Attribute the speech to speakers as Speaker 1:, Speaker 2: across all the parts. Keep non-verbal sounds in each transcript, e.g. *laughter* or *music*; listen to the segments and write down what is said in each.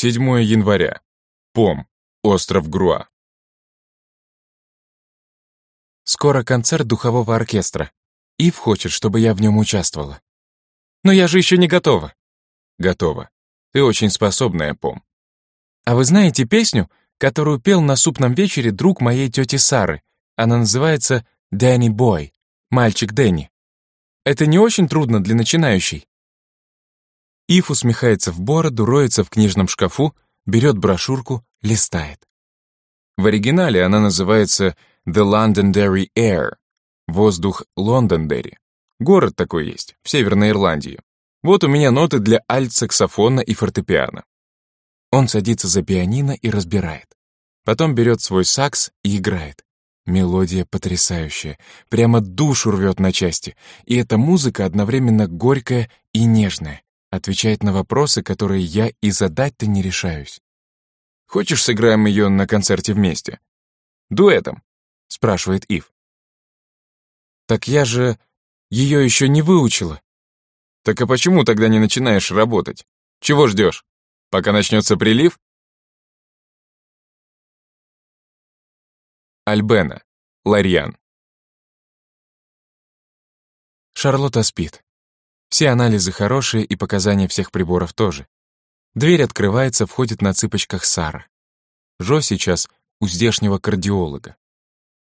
Speaker 1: 7 января. Пом. Остров Груа.
Speaker 2: Скоро концерт духового оркестра. Ив хочет, чтобы я в нем участвовала. Но я же еще не готова.
Speaker 1: Готово. Ты очень способная, Пом.
Speaker 2: А вы знаете песню, которую пел на супном вечере друг моей тети Сары? Она называется «Дэнни Бой», «Мальчик Дэнни». Это не очень трудно для начинающей. Ив усмехается в бороду, роется в книжном шкафу, берет брошюрку, листает.
Speaker 1: В оригинале она называется «The Londonderry Air» — «Воздух Лондондерри». Город такой есть, в Северной Ирландии. Вот у меня ноты для альт-саксофона и фортепиано.
Speaker 2: Он садится за пианино и разбирает. Потом берет свой сакс и играет. Мелодия потрясающая, прямо душу рвет на части, и эта музыка одновременно горькая и нежная, отвечает на вопросы, которые я и задать-то не решаюсь.
Speaker 1: «Хочешь, сыграем ее на концерте вместе?» «Дуэтом?» — спрашивает Ив.
Speaker 2: «Так я же ее еще не выучила».
Speaker 1: «Так а почему тогда не начинаешь работать? Чего ждешь? Пока начнется прилив?» Альбена, Ларьян.
Speaker 2: Шарлотта спит. Все анализы хорошие и показания всех приборов тоже. Дверь открывается, входит на цыпочках Сара. Жо сейчас у здешнего кардиолога.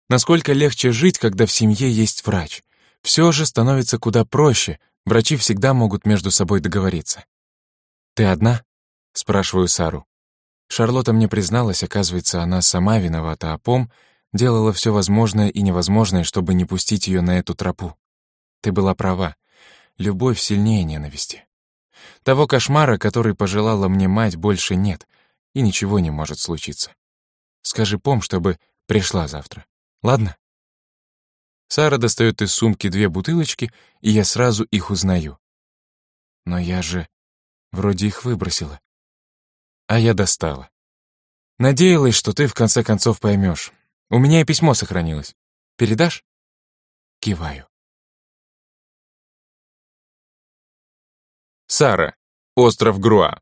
Speaker 2: Насколько легче жить, когда в семье есть врач. Все же становится куда проще, врачи всегда могут между собой договориться. «Ты одна?» — спрашиваю Сару. Шарлотта мне призналась, оказывается, она сама виновата, а Пом делала все возможное и невозможное, чтобы не пустить ее на эту тропу. Ты была права. Любовь сильнее ненависти. Того кошмара, который пожелала мне мать, больше нет, и ничего не может случиться. Скажи Пом, чтобы пришла завтра. Ладно? Сара достает из сумки две бутылочки, и я сразу их узнаю. Но я же вроде их выбросила. А я достала. Надеялась, что ты в конце концов поймешь. У меня и письмо сохранилось. Передашь? Киваю.
Speaker 1: Сара. Остров Груа.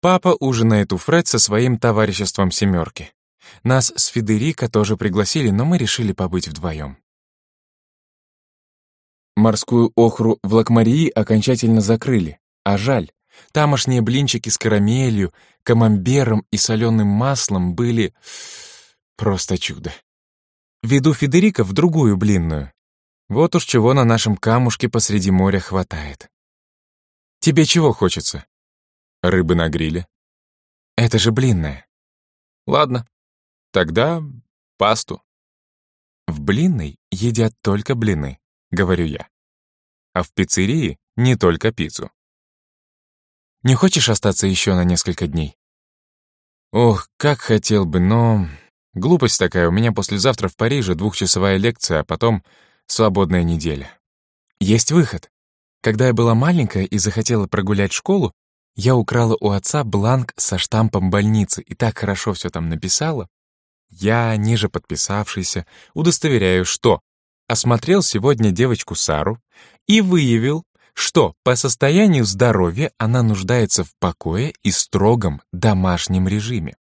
Speaker 2: Папа ужинает у Фред со своим товариществом «семерки». Нас с Федерико тоже пригласили, но мы решили побыть вдвоем. Морскую охру в Лакмарии окончательно закрыли, а жаль. Тамошние блинчики с карамелью, камамбером и соленым маслом были просто чудо. Веду Федерико в другую блинную. Вот уж чего на нашем камушке посреди моря хватает. Тебе чего хочется?
Speaker 1: Рыбы на гриле.
Speaker 2: Это же блинная.
Speaker 1: Ладно, тогда пасту.
Speaker 2: В блинной едят только блины, говорю я. А в пиццерии не только пиццу. Не хочешь остаться еще на несколько дней? Ох, как хотел бы, но... Глупость такая, у меня послезавтра в Париже двухчасовая лекция, а потом свободная неделя. Есть выход. Когда я была маленькая и захотела прогулять школу, я украла у отца бланк со штампом больницы и так хорошо все там написала. Я, ниже подписавшийся, удостоверяю, что осмотрел сегодня девочку Сару и выявил, что по состоянию здоровья она нуждается в покое и строгом домашнем режиме.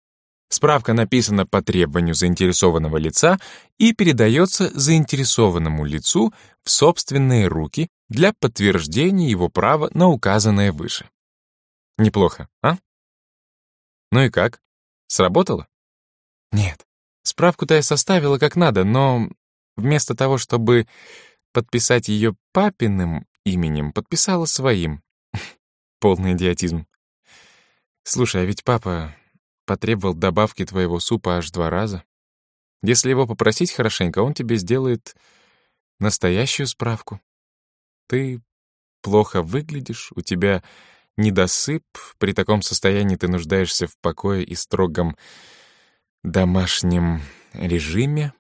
Speaker 2: Справка написана по требованию заинтересованного лица и передается заинтересованному лицу в собственные руки для подтверждения его права на указанное выше. Неплохо, а? Ну и как? Сработало? Нет. Справку-то я составила как надо, но вместо того, чтобы подписать ее папиным именем, подписала своим. *laughs* Полный идиотизм. Слушай, а ведь папа потребовал добавки твоего супа аж два раза. Если его попросить хорошенько, он тебе сделает настоящую справку. Ты плохо выглядишь, у тебя недосып, при таком состоянии ты нуждаешься в покое и строгом домашнем режиме.